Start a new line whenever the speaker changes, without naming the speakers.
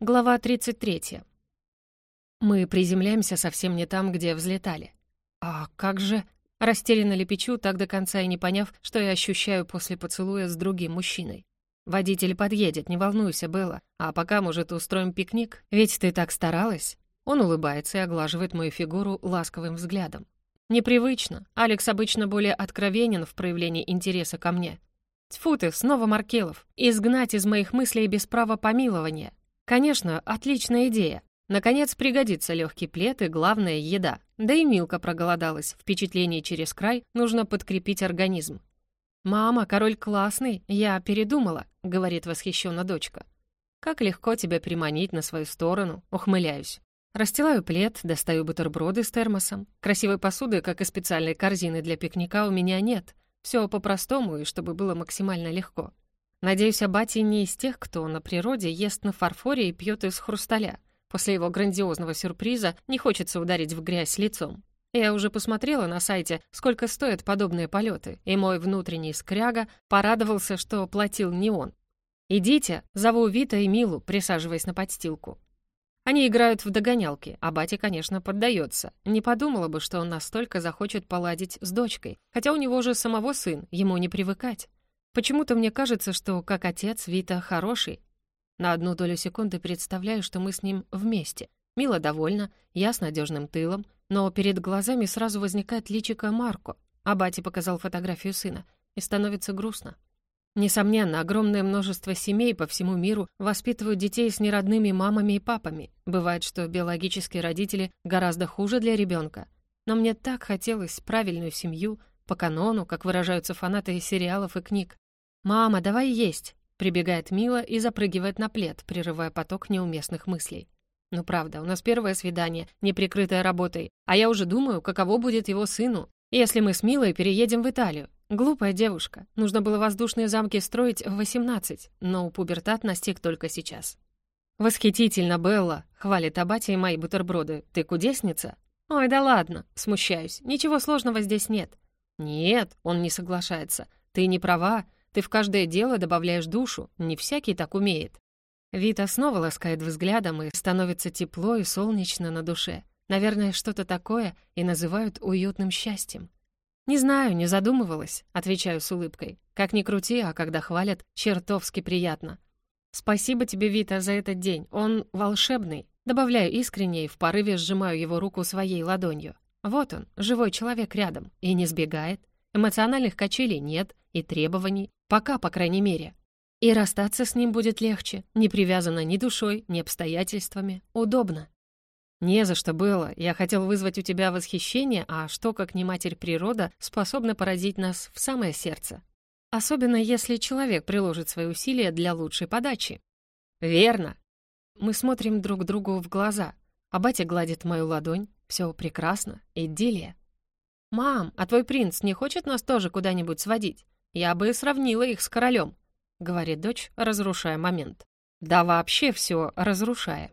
Глава 33. Мы приземляемся совсем не там, где взлетали. А как же... Растерянно лепечу, так до конца и не поняв, что я ощущаю после поцелуя с другим мужчиной. «Водитель подъедет, не волнуйся, Белла. А пока, может, устроим пикник? Ведь ты так старалась». Он улыбается и оглаживает мою фигуру ласковым взглядом. Непривычно. Алекс обычно более откровенен в проявлении интереса ко мне. Тьфу ты, снова Маркелов. Изгнать из моих мыслей без права помилования. Конечно, отличная идея. Наконец пригодится легкий плед и, главное, еда. Да и Милка проголодалась. Впечатление через край нужно подкрепить организм. «Мама, король классный, я передумала», — говорит восхищенно дочка. «Как легко тебя приманить на свою сторону», — ухмыляюсь. Расстилаю плед, достаю бутерброды с термосом. Красивой посуды, как и специальной корзины для пикника, у меня нет. Все по-простому и чтобы было максимально легко. Надеюсь, Абати не из тех, кто на природе ест на фарфоре и пьет из хрусталя. После его грандиозного сюрприза не хочется ударить в грязь лицом. Я уже посмотрела на сайте, сколько стоят подобные полеты, и мой внутренний скряга порадовался, что платил не он. «Идите», — зову Вита и Милу, присаживаясь на подстилку. Они играют в догонялки, а батя, конечно, поддается. Не подумала бы, что он настолько захочет поладить с дочкой, хотя у него же самого сын, ему не привыкать. Почему-то мне кажется, что как отец Вита хороший. На одну долю секунды представляю, что мы с ним вместе. Мила довольна, я с надежным тылом, но перед глазами сразу возникает личико Марко, а батя показал фотографию сына, и становится грустно. Несомненно, огромное множество семей по всему миру воспитывают детей с неродными мамами и папами. Бывает, что биологические родители гораздо хуже для ребенка. Но мне так хотелось правильную семью, по канону, как выражаются фанаты сериалов и книг. «Мама, давай есть!» Прибегает Мила и запрыгивает на плед, прерывая поток неуместных мыслей. «Ну правда, у нас первое свидание, не прикрытое работой, а я уже думаю, каково будет его сыну, если мы с Милой переедем в Италию. Глупая девушка. Нужно было воздушные замки строить в 18, но пубертат настиг только сейчас. «Восхитительно, Белла!» — хвалит Абати мои бутерброды. «Ты кудесница?» «Ой, да ладно!» — смущаюсь. «Ничего сложного здесь нет». «Нет», — он не соглашается. «Ты не права. Ты в каждое дело добавляешь душу. Не всякий так умеет». Вита снова ласкает взглядом, и становится тепло и солнечно на душе. Наверное, что-то такое и называют уютным счастьем. «Не знаю, не задумывалась», — отвечаю с улыбкой. «Как ни крути, а когда хвалят, чертовски приятно». «Спасибо тебе, Вита, за этот день. Он волшебный». Добавляю искренне и в порыве сжимаю его руку своей ладонью. Вот он, живой человек рядом, и не сбегает. Эмоциональных качелей нет, и требований, пока, по крайней мере. И расстаться с ним будет легче, не привязано ни душой, ни обстоятельствами. Удобно. «Не за что было. Я хотел вызвать у тебя восхищение, а что, как не матерь природа, способна поразить нас в самое сердце? Особенно если человек приложит свои усилия для лучшей подачи». «Верно». Мы смотрим друг другу в глаза, а батя гладит мою ладонь, все прекрасно, идиллия. «Мам, а твой принц не хочет нас тоже куда-нибудь сводить? Я бы сравнила их с королем», — говорит дочь, разрушая момент. Да вообще все разрушая.